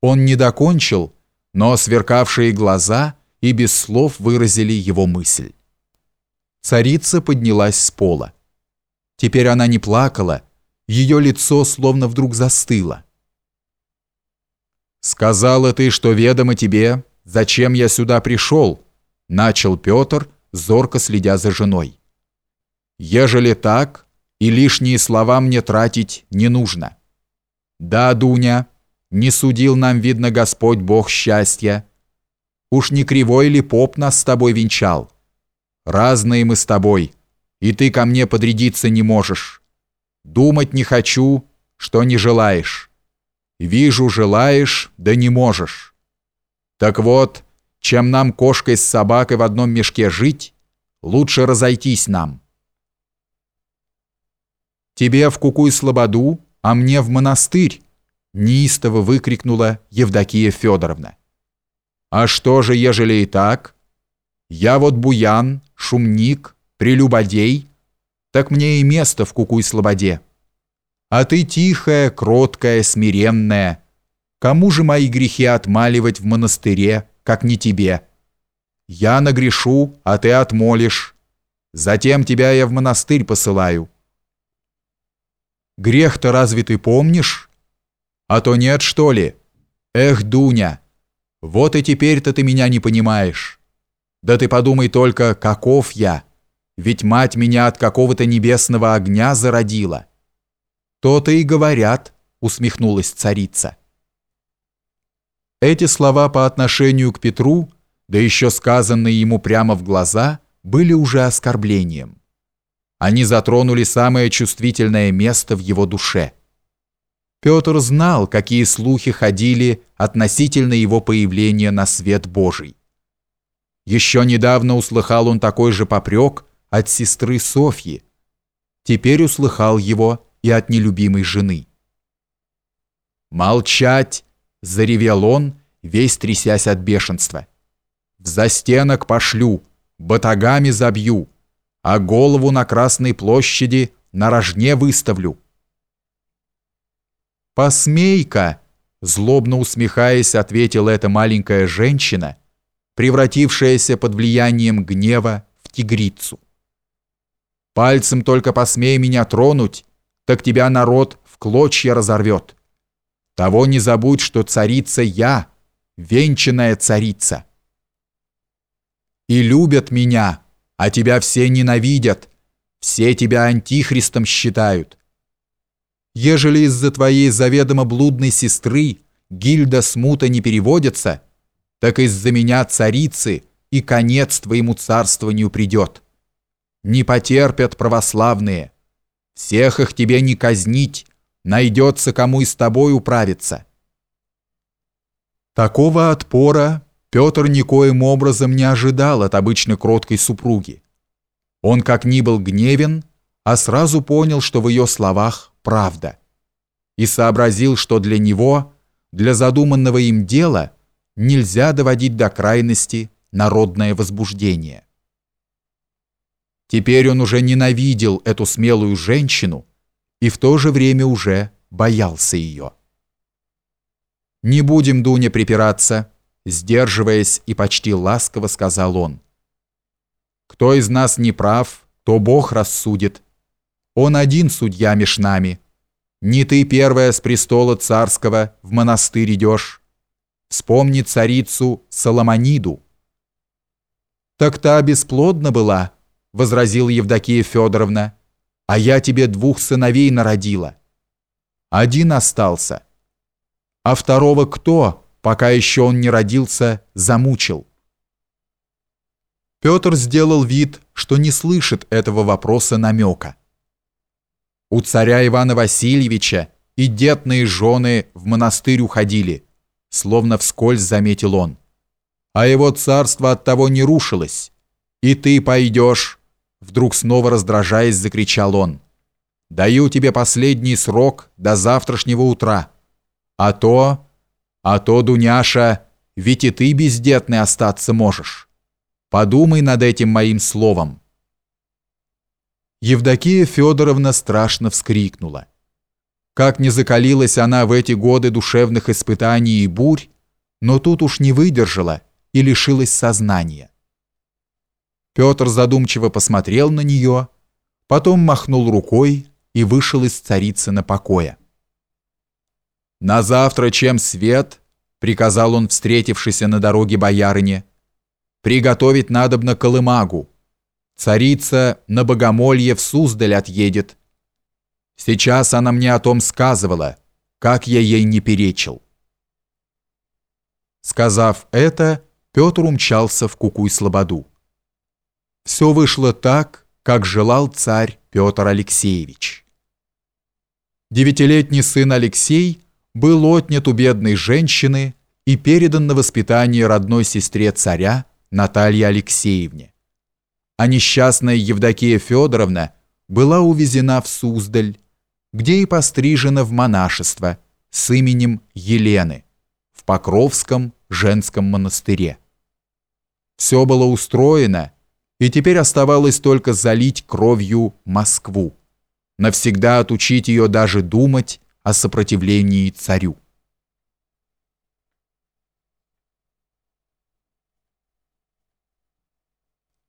Он не докончил, но сверкавшие глаза и без слов выразили его мысль. Царица поднялась с пола. Теперь она не плакала, ее лицо словно вдруг застыло. «Сказала ты, что ведомо тебе, зачем я сюда пришел», начал Петр, зорко следя за женой. «Ежели так, и лишние слова мне тратить не нужно». «Да, Дуня, не судил нам, видно, Господь Бог счастья. Уж не кривой ли поп нас с тобой венчал? Разные мы с тобой, и ты ко мне подрядиться не можешь. Думать не хочу, что не желаешь. Вижу, желаешь, да не можешь. Так вот, чем нам кошкой с собакой в одном мешке жить, лучше разойтись нам. Тебе в Кукуй-Слободу, а мне в монастырь, неистово выкрикнула Евдокия Федоровна. А что же, ежели и так? Я вот буян, шумник, прелюбодей, так мне и место в Кукуй-Слободе. А ты тихая, кроткая, смиренная. Кому же мои грехи отмаливать в монастыре, как не тебе? Я нагрешу, а ты отмолишь. Затем тебя я в монастырь посылаю. Грех-то разве ты помнишь? А то нет, что ли? Эх, Дуня, вот и теперь-то ты меня не понимаешь. Да ты подумай только, каков я. Ведь мать меня от какого-то небесного огня зародила. То-то и говорят, усмехнулась царица. Эти слова по отношению к Петру, да еще сказанные ему прямо в глаза, были уже оскорблением. Они затронули самое чувствительное место в его душе. Петр знал, какие слухи ходили относительно его появления на свет Божий. Еще недавно услыхал он такой же попрек от сестры Софьи. Теперь услыхал его и от нелюбимой жены. «Молчать!» – заревел он, весь трясясь от бешенства. «В застенок пошлю, батагами забью!» а голову на Красной площади на рожне выставлю. «Посмей-ка!» – злобно усмехаясь, ответила эта маленькая женщина, превратившаяся под влиянием гнева в тигрицу. «Пальцем только посмей меня тронуть, так тебя народ в клочья разорвет. Того не забудь, что царица я, венчанная царица. И любят меня, а тебя все ненавидят, все тебя антихристом считают. Ежели из-за твоей заведомо блудной сестры гильда смута не переводится, так из-за меня царицы и конец твоему царствованию придет. Не потерпят православные. Всех их тебе не казнить, найдется кому и с тобой управиться. Такого отпора Петр никоим образом не ожидал от обычно кроткой супруги. Он как ни был гневен, а сразу понял, что в ее словах правда. И сообразил, что для него, для задуманного им дела, нельзя доводить до крайности народное возбуждение. Теперь он уже ненавидел эту смелую женщину и в то же время уже боялся ее. «Не будем, Дуня, припираться», Сдерживаясь и почти ласково сказал он. «Кто из нас не прав, то Бог рассудит. Он один судья меж нами. Не ты первая с престола царского в монастырь идешь. Вспомни царицу Соломониду». «Так та бесплодна была», — возразила Евдокия Федоровна, «а я тебе двух сыновей народила. Один остался. А второго кто?» пока еще он не родился, замучил. Петр сделал вид, что не слышит этого вопроса намека. У царя Ивана Васильевича и детные жены в монастырь уходили, словно вскользь заметил он. А его царство от того не рушилось. И ты пойдешь, вдруг снова раздражаясь, закричал он. Даю тебе последний срок до завтрашнего утра. А то а то, Дуняша, ведь и ты бездетный остаться можешь. Подумай над этим моим словом. Евдокия Федоровна страшно вскрикнула. Как не закалилась она в эти годы душевных испытаний и бурь, но тут уж не выдержала и лишилась сознания. Петр задумчиво посмотрел на нее, потом махнул рукой и вышел из царицы на покоя. «На завтра чем свет?» — приказал он встретившийся на дороге боярине. «Приготовить надобно колымагу. Царица на богомолье в Суздаль отъедет. Сейчас она мне о том сказывала, как я ей не перечил». Сказав это, Петр умчался в Кукуй-Слободу. Все вышло так, как желал царь Петр Алексеевич. Девятилетний сын Алексей был отнят у бедной женщины и передан на воспитание родной сестре царя Наталье Алексеевне. А несчастная Евдокия Федоровна была увезена в Суздаль, где и пострижена в монашество с именем Елены в Покровском женском монастыре. Все было устроено, и теперь оставалось только залить кровью Москву, навсегда отучить ее даже думать о сопротивлении царю.